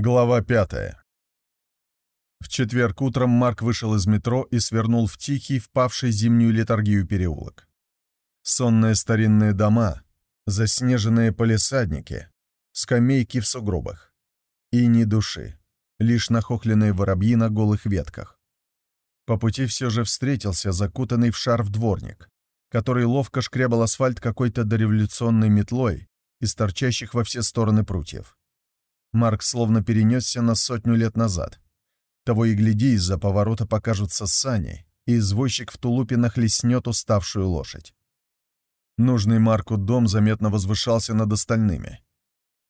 Глава пятая. В четверг утром Марк вышел из метро и свернул в тихий, впавший зимнюю летаргию переулок. Сонные старинные дома, заснеженные полисадники, скамейки в сугробах. И ни души, лишь нахохленные воробьи на голых ветках. По пути все же встретился закутанный в шарф дворник, который ловко шкрябал асфальт какой-то дореволюционной метлой из торчащих во все стороны прутьев. Марк словно перенесся на сотню лет назад. Того и гляди, из-за поворота покажутся сани, и извозчик в тулупе нахлестнет уставшую лошадь. Нужный Марку дом заметно возвышался над остальными.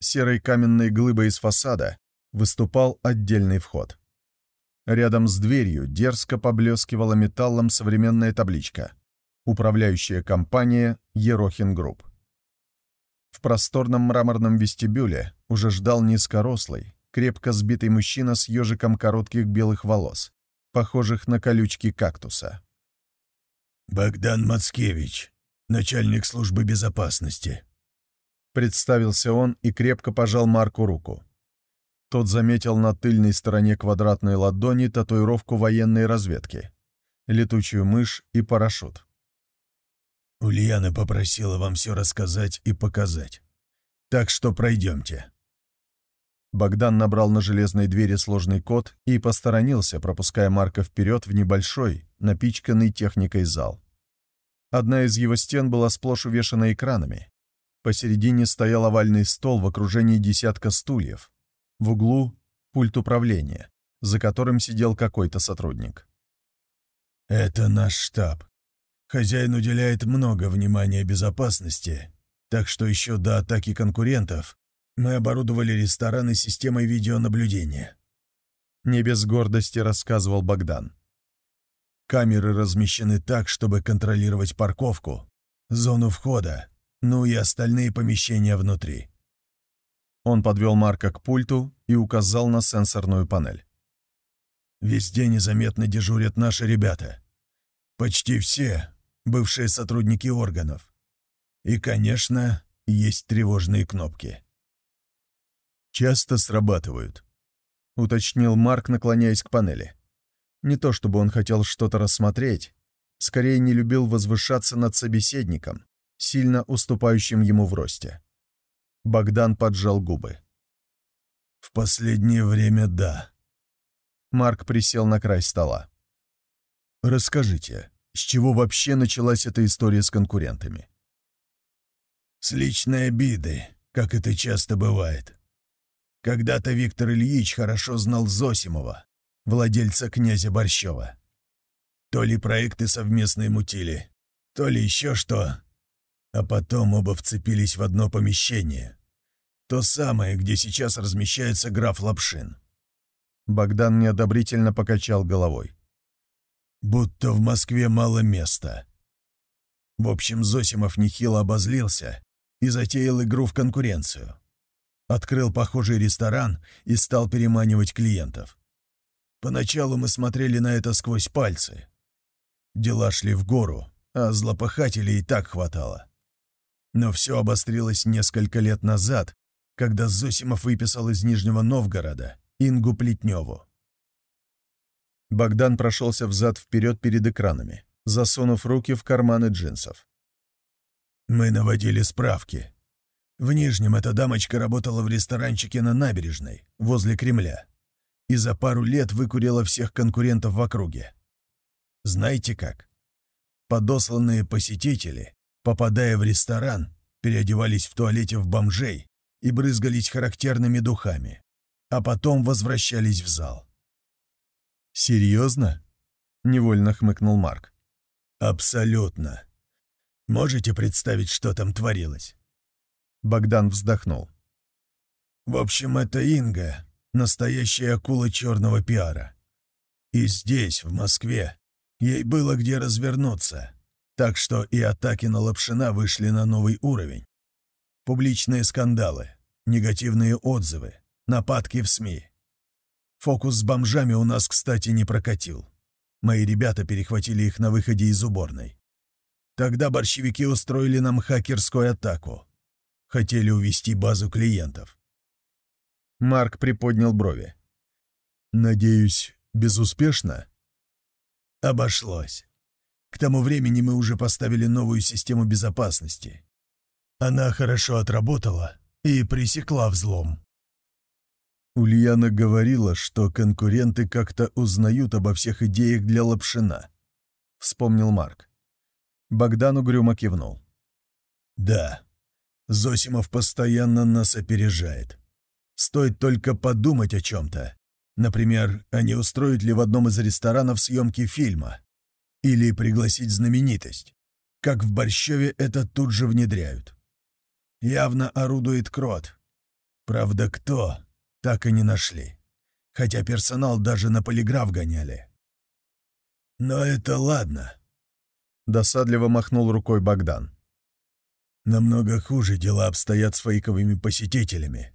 Серой каменной глыбой из фасада выступал отдельный вход. Рядом с дверью дерзко поблескивала металлом современная табличка «Управляющая компания Ерохин Групп». В просторном мраморном вестибюле уже ждал низкорослый, крепко сбитый мужчина с ежиком коротких белых волос, похожих на колючки кактуса. «Богдан Мацкевич, начальник службы безопасности», — представился он и крепко пожал Марку руку. Тот заметил на тыльной стороне квадратной ладони татуировку военной разведки, летучую мышь и парашют. «Ульяна попросила вам все рассказать и показать. Так что пройдемте». Богдан набрал на железной двери сложный код и посторонился, пропуская Марка вперед в небольшой, напичканный техникой зал. Одна из его стен была сплошь увешана экранами. Посередине стоял овальный стол в окружении десятка стульев. В углу — пульт управления, за которым сидел какой-то сотрудник. «Это наш штаб. Хозяин уделяет много внимания безопасности, так что еще до атаки конкурентов мы оборудовали рестораны системой видеонаблюдения. Не без гордости рассказывал Богдан. Камеры размещены так, чтобы контролировать парковку, зону входа, ну и остальные помещения внутри. Он подвел Марка к пульту и указал на сенсорную панель. Везде незаметно дежурят наши ребята. Почти все бывшие сотрудники органов. И, конечно, есть тревожные кнопки часто срабатывают», — уточнил Марк, наклоняясь к панели. Не то чтобы он хотел что-то рассмотреть, скорее не любил возвышаться над собеседником, сильно уступающим ему в росте. Богдан поджал губы. «В последнее время да». Марк присел на край стола. «Расскажите, с чего вообще началась эта история с конкурентами?» «С личной обиды, как это часто бывает. Когда-то Виктор Ильич хорошо знал Зосимова, владельца князя Борщева. То ли проекты совместные мутили, то ли еще что. А потом оба вцепились в одно помещение. То самое, где сейчас размещается граф Лапшин. Богдан неодобрительно покачал головой. Будто в Москве мало места. В общем, Зосимов нехило обозлился и затеял игру в конкуренцию. Открыл похожий ресторан и стал переманивать клиентов. Поначалу мы смотрели на это сквозь пальцы. Дела шли в гору, а злопыхателей и так хватало. Но все обострилось несколько лет назад, когда Зосимов выписал из Нижнего Новгорода Ингу Плетневу. Богдан прошелся взад-вперед перед экранами, засунув руки в карманы джинсов. «Мы наводили справки», в Нижнем эта дамочка работала в ресторанчике на набережной, возле Кремля, и за пару лет выкурила всех конкурентов в округе. Знаете как? Подосланные посетители, попадая в ресторан, переодевались в туалете в бомжей и брызгались характерными духами, а потом возвращались в зал. «Серьезно?» — невольно хмыкнул Марк. «Абсолютно. Можете представить, что там творилось?» Богдан вздохнул. «В общем, это Инга, настоящая акула черного пиара. И здесь, в Москве, ей было где развернуться, так что и атаки на Лапшина вышли на новый уровень. Публичные скандалы, негативные отзывы, нападки в СМИ. Фокус с бомжами у нас, кстати, не прокатил. Мои ребята перехватили их на выходе из уборной. Тогда борщевики устроили нам хакерскую атаку хотели увести базу клиентов. Марк приподнял брови. «Надеюсь, безуспешно?» «Обошлось. К тому времени мы уже поставили новую систему безопасности. Она хорошо отработала и пресекла взлом. Ульяна говорила, что конкуренты как-то узнают обо всех идеях для Лапшина. Вспомнил Марк. Богдан угрюмо кивнул. «Да, Зосимов постоянно нас опережает. Стоит только подумать о чем-то. Например, а не устроить ли в одном из ресторанов съемки фильма? Или пригласить знаменитость? Как в Борщеве это тут же внедряют. Явно орудует Крот. Правда, кто? Так и не нашли. Хотя персонал даже на полиграф гоняли. Но это ладно. Досадливо махнул рукой Богдан. Намного хуже дела обстоят с фейковыми посетителями.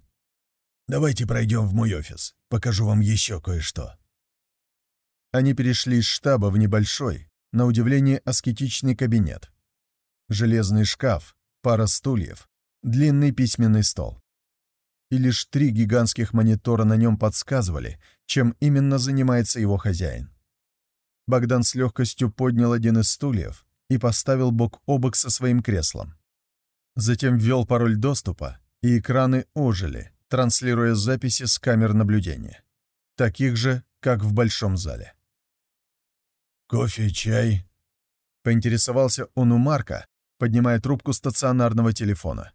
Давайте пройдем в мой офис. Покажу вам еще кое-что. Они перешли из штаба в небольшой, на удивление аскетичный кабинет. Железный шкаф, пара стульев, длинный письменный стол. И лишь три гигантских монитора на нем подсказывали, чем именно занимается его хозяин. Богдан с легкостью поднял один из стульев и поставил бок о бок со своим креслом. Затем ввел пароль доступа, и экраны ожили, транслируя записи с камер наблюдения. Таких же, как в большом зале. «Кофе, чай?» — поинтересовался он у Марка, поднимая трубку стационарного телефона.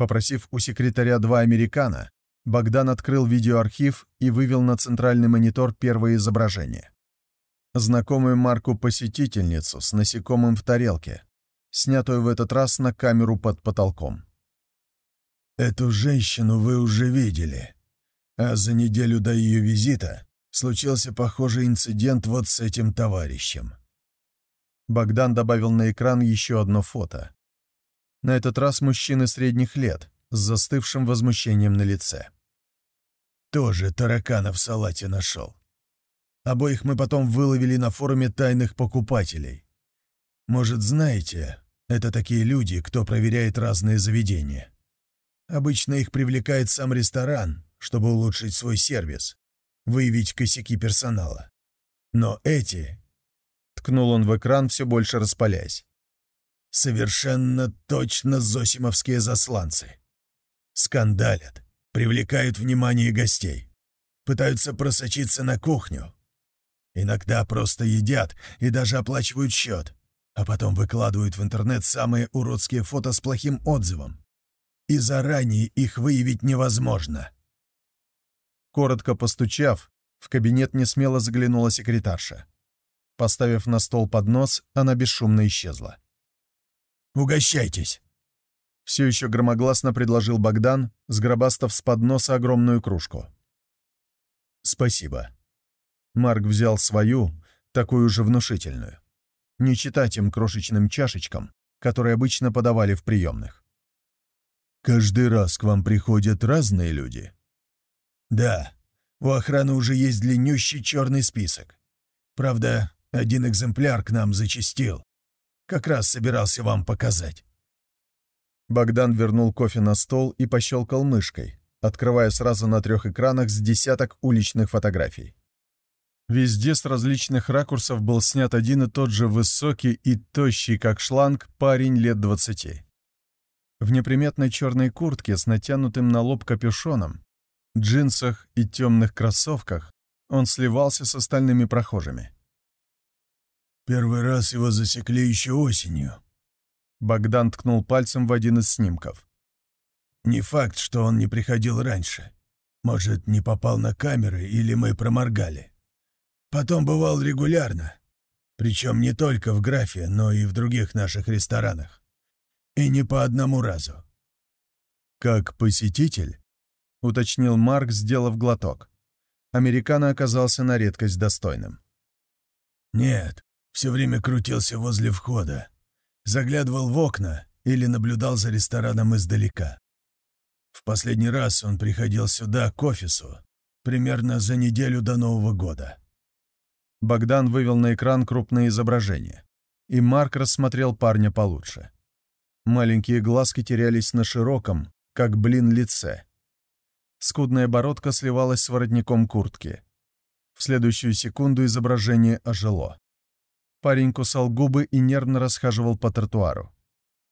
Попросив у секретаря два американо, Богдан открыл видеоархив и вывел на центральный монитор первое изображение. Знакомую Марку посетительницу с насекомым в тарелке, снятую в этот раз на камеру под потолком. «Эту женщину вы уже видели, а за неделю до ее визита случился похожий инцидент вот с этим товарищем». Богдан добавил на экран еще одно фото. На этот раз мужчины средних лет, с застывшим возмущением на лице. Тоже таракана в салате нашел. Обоих мы потом выловили на форуме тайных покупателей. Может, знаете, это такие люди, кто проверяет разные заведения. Обычно их привлекает сам ресторан, чтобы улучшить свой сервис, выявить косяки персонала. Но эти... Ткнул он в экран, все больше распаляясь. Совершенно точно зосимовские засланцы. Скандалят, привлекают внимание гостей, пытаются просочиться на кухню. Иногда просто едят и даже оплачивают счет, а потом выкладывают в интернет самые уродские фото с плохим отзывом. И заранее их выявить невозможно. Коротко постучав, в кабинет несмело заглянула секретарша. Поставив на стол поднос, она бесшумно исчезла. Угощайтесь!» Все еще громогласно предложил Богдан, сгробастав с подноса огромную кружку. «Спасибо». Марк взял свою, такую же внушительную. Не читать им крошечным чашечкам, которые обычно подавали в приемных. «Каждый раз к вам приходят разные люди?» «Да. У охраны уже есть длиннющий черный список. Правда, один экземпляр к нам зачистил. Как раз собирался вам показать». Богдан вернул кофе на стол и пощелкал мышкой, открывая сразу на трех экранах с десяток уличных фотографий. Везде с различных ракурсов был снят один и тот же высокий и тощий, как шланг, парень лет двадцати. В неприметной черной куртке с натянутым на лоб капюшоном, джинсах и темных кроссовках он сливался с остальными прохожими. Первый раз его засекли еще осенью. Богдан ткнул пальцем в один из снимков. Не факт, что он не приходил раньше. Может, не попал на камеры или мы проморгали. Потом бывал регулярно. Причем не только в графе, но и в других наших ресторанах. И не по одному разу. «Как посетитель?» — уточнил Марк, сделав глоток. Американо оказался на редкость достойным. «Нет, все время крутился возле входа. Заглядывал в окна или наблюдал за рестораном издалека. В последний раз он приходил сюда, к офису, примерно за неделю до Нового года. Богдан вывел на экран крупное изображение, и Марк рассмотрел парня получше. Маленькие глазки терялись на широком, как блин, лице. Скудная бородка сливалась с воротником куртки. В следующую секунду изображение ожило. Парень кусал губы и нервно расхаживал по тротуару.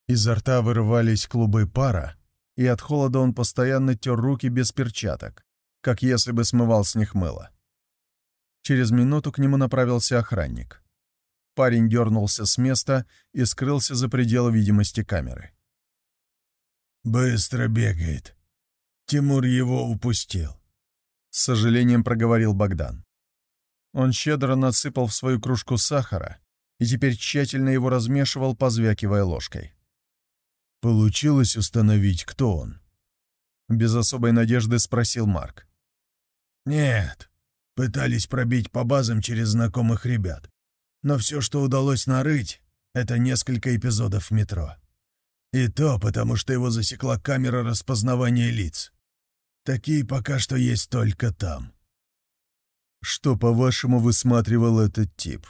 Изо рта вырывались клубы пара, и от холода он постоянно тер руки без перчаток, как если бы смывал с них мыло. Через минуту к нему направился охранник. Парень дернулся с места и скрылся за пределы видимости камеры. «Быстро бегает. Тимур его упустил», — с сожалением проговорил Богдан. Он щедро насыпал в свою кружку сахара и теперь тщательно его размешивал, позвякивая ложкой. «Получилось установить, кто он?» Без особой надежды спросил Марк. «Нет. Пытались пробить по базам через знакомых ребят. Но все, что удалось нарыть, это несколько эпизодов в метро. И то потому, что его засекла камера распознавания лиц. Такие пока что есть только там. Что, по-вашему, высматривал этот тип?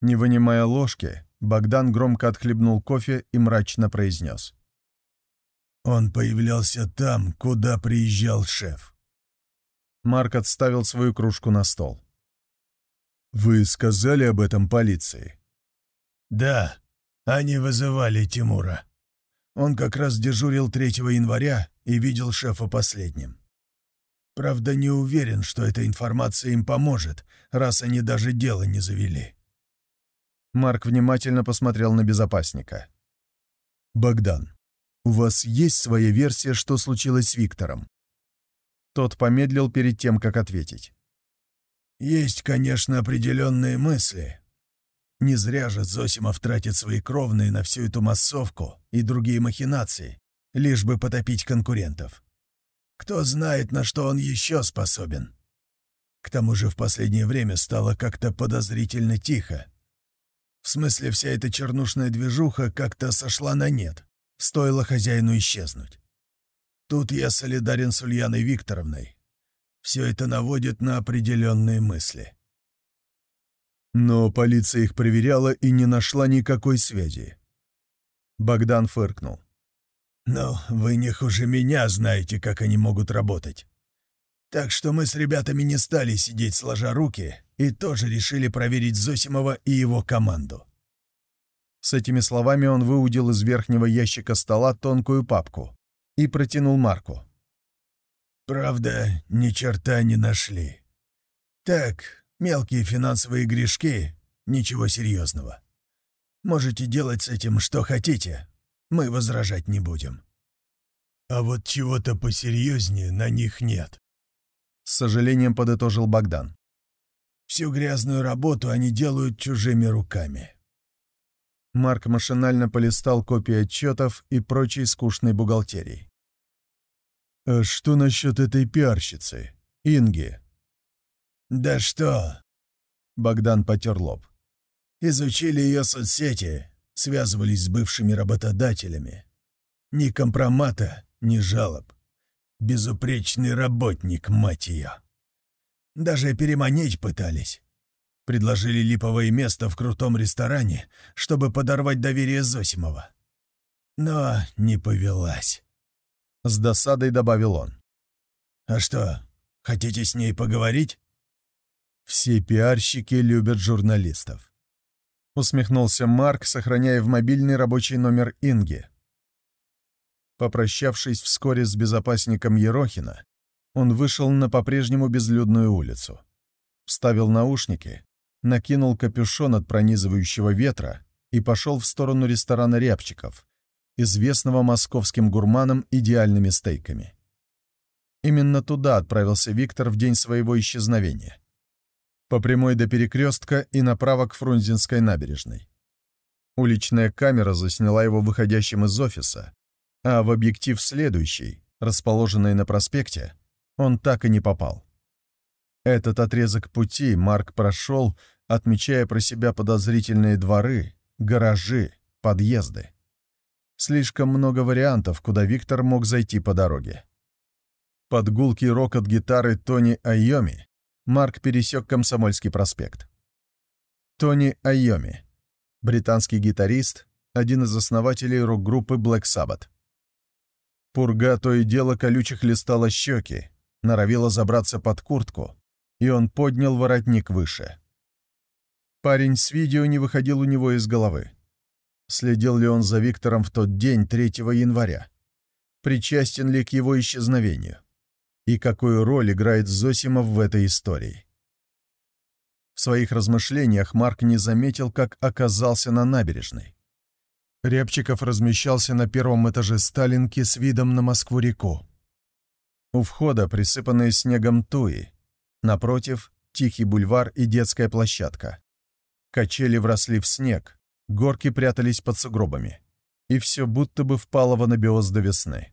Не вынимая ложки, Богдан громко отхлебнул кофе и мрачно произнес. Он появлялся там, куда приезжал шеф. Марк отставил свою кружку на стол. «Вы сказали об этом полиции?» «Да, они вызывали Тимура. Он как раз дежурил 3 января и видел шефа последним. Правда, не уверен, что эта информация им поможет, раз они даже дело не завели». Марк внимательно посмотрел на безопасника. «Богдан, у вас есть своя версия, что случилось с Виктором?» Тот помедлил перед тем, как ответить. «Есть, конечно, определенные мысли. Не зря же Зосимов тратит свои кровные на всю эту массовку и другие махинации, лишь бы потопить конкурентов. Кто знает, на что он еще способен. К тому же в последнее время стало как-то подозрительно тихо. В смысле, вся эта чернушная движуха как-то сошла на нет, стоило хозяину исчезнуть. Тут я солидарен с Ульяной Викторовной. Все это наводит на определенные мысли. Но полиция их проверяла и не нашла никакой связи. Богдан фыркнул. «Ну, вы не хуже меня знаете, как они могут работать. Так что мы с ребятами не стали сидеть сложа руки и тоже решили проверить Зосимова и его команду». С этими словами он выудил из верхнего ящика стола тонкую папку и протянул Марку. «Правда, ни черта не нашли. Так, мелкие финансовые грешки, ничего серьезного. Можете делать с этим что хотите, мы возражать не будем. А вот чего-то посерьезнее на них нет». С сожалением подытожил Богдан. «Всю грязную работу они делают чужими руками». Марк машинально полистал копии отчетов и прочей скучной бухгалтерии. «А что насчет этой пиарщицы, Инги?» «Да что?» Богдан потер лоб. «Изучили ее соцсети, связывались с бывшими работодателями. Ни компромата, ни жалоб. Безупречный работник, мать ее. Даже переманить пытались. Предложили липовое место в крутом ресторане, чтобы подорвать доверие Зосимова. Но не повелась. — с досадой добавил он. «А что, хотите с ней поговорить?» «Все пиарщики любят журналистов», — усмехнулся Марк, сохраняя в мобильный рабочий номер Инги. Попрощавшись вскоре с безопасником Ерохина, он вышел на по-прежнему безлюдную улицу. Вставил наушники, накинул капюшон от пронизывающего ветра и пошел в сторону ресторана рябчиков, известного московским гурманам идеальными стейками. Именно туда отправился Виктор в день своего исчезновения. По прямой до перекрестка и направо к Фрунзенской набережной. Уличная камера засняла его выходящим из офиса, а в объектив следующий, расположенный на проспекте, он так и не попал. Этот отрезок пути Марк прошел, отмечая про себя подозрительные дворы, гаражи, подъезды. Слишком много вариантов, куда Виктор мог зайти по дороге. Под гулкий рокот гитары Тони Айоми Марк пересек Комсомольский проспект. Тони Айоми, британский гитарист, один из основателей рок-группы Black Sabbath. Пурга то и дело колючих листала щеки, норовила забраться под куртку, и он поднял воротник выше. Парень с видео не выходил у него из головы. Следил ли он за Виктором в тот день, 3 января? Причастен ли к его исчезновению? И какую роль играет Зосимов в этой истории? В своих размышлениях Марк не заметил, как оказался на набережной. Рябчиков размещался на первом этаже Сталинки с видом на Москву-реку. У входа присыпанные снегом туи. Напротив — тихий бульвар и детская площадка. Качели вросли в снег, горки прятались под сугробами. И все будто бы впало в анабиоз до весны.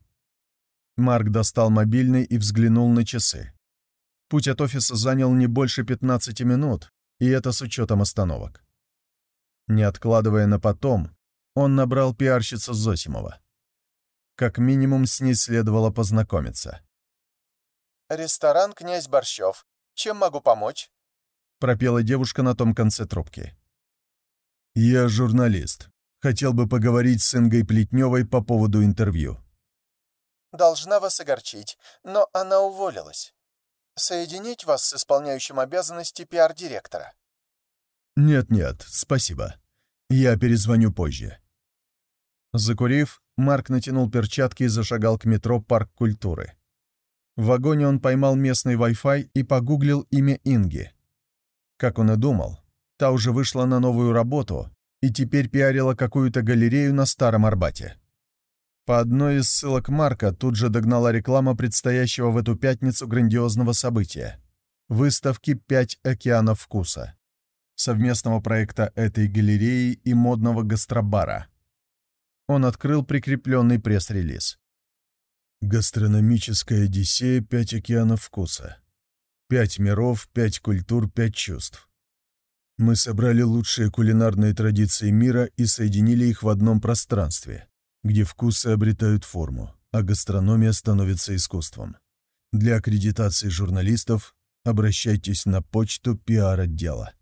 Марк достал мобильный и взглянул на часы. Путь от офиса занял не больше 15 минут, и это с учетом остановок. Не откладывая на потом, он набрал пиарщицу Зосимова. Как минимум с ней следовало познакомиться. «Ресторан «Князь Борщев». Чем могу помочь?» — пропела девушка на том конце трубки. «Я журналист. Хотел бы поговорить с Ингой Плетневой по поводу интервью». «Должна вас огорчить, но она уволилась. Соединить вас с исполняющим обязанности пиар-директора?» «Нет-нет, спасибо. Я перезвоню позже». Закурив, Марк натянул перчатки и зашагал к метро «Парк культуры». В вагоне он поймал местный Wi-Fi и погуглил имя Инги. Как он и думал, та уже вышла на новую работу и теперь пиарила какую-то галерею на Старом Арбате. По одной из ссылок Марка тут же догнала реклама предстоящего в эту пятницу грандиозного события — выставки «Пять океанов вкуса» совместного проекта этой галереи и модного гастробара. Он открыл прикрепленный пресс-релиз. «Гастрономическая Одиссея. Пять океанов вкуса. Пять миров, пять культур, пять чувств. Мы собрали лучшие кулинарные традиции мира и соединили их в одном пространстве, где вкусы обретают форму, а гастрономия становится искусством. Для аккредитации журналистов обращайтесь на почту пиар-отдела.